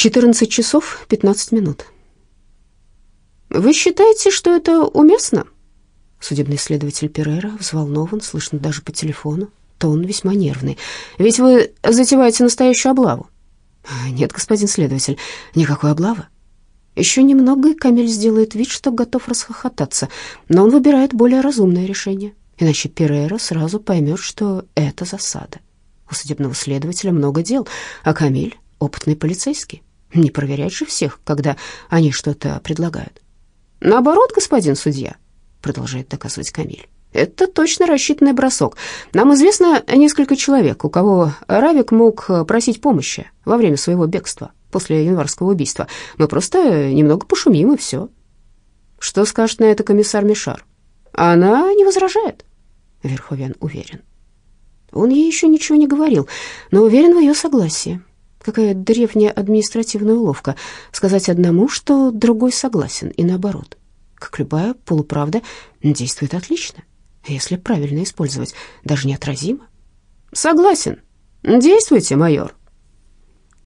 14 часов 15 минут. «Вы считаете, что это уместно?» Судебный следователь Перейра взволнован, слышно даже по телефону. Тон весьма нервный. «Ведь вы затеваете настоящую облаву». «Нет, господин следователь, никакой облавы». Еще немного, и Камиль сделает вид, что готов расхохотаться, но он выбирает более разумное решение, иначе Перейра сразу поймет, что это засада. У судебного следователя много дел, а Камиль — опытный полицейский. Не проверять же всех, когда они что-то предлагают. «Наоборот, господин судья», — продолжает доказывать Камиль. Это точно рассчитанный бросок. Нам известно несколько человек, у кого Равик мог просить помощи во время своего бегства после январского убийства. Мы просто немного пошумим, и все. Что скажет на это комиссар Мишар? Она не возражает. Верховен уверен. Он ей еще ничего не говорил, но уверен в ее согласии. Какая древняя административная уловка сказать одному, что другой согласен, и наоборот. Как любая полуправда, действует отлично если правильно использовать, даже неотразимо. Согласен. Действуйте, майор.